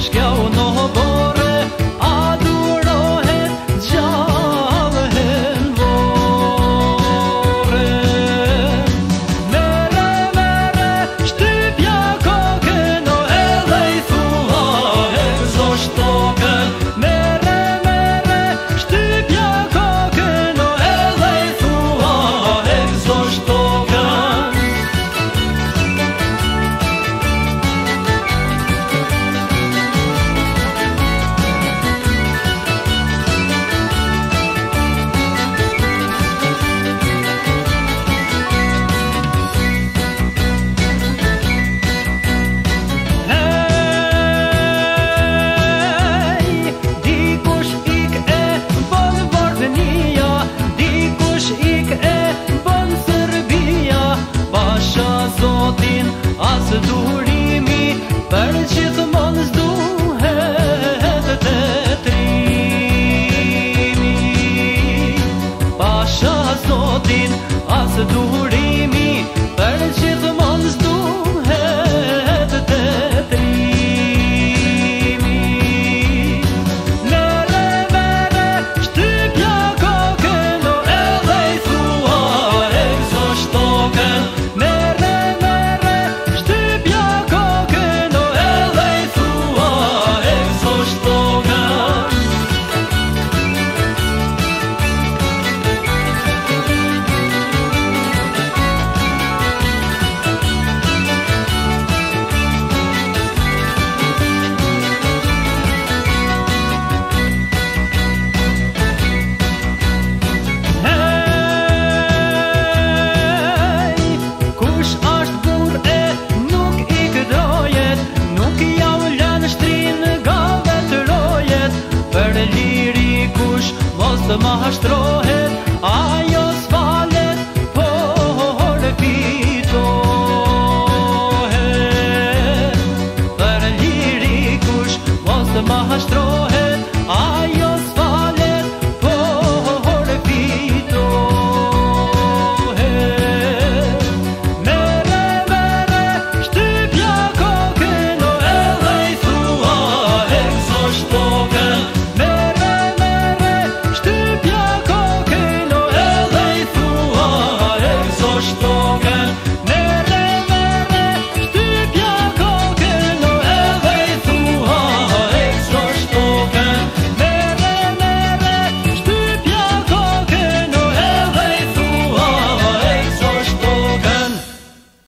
much going on. së durimi Për që të mënës duhet të të trimi Pasha asotin asë durimi Për që të mënës duhet mos të më hashtrohet, aj,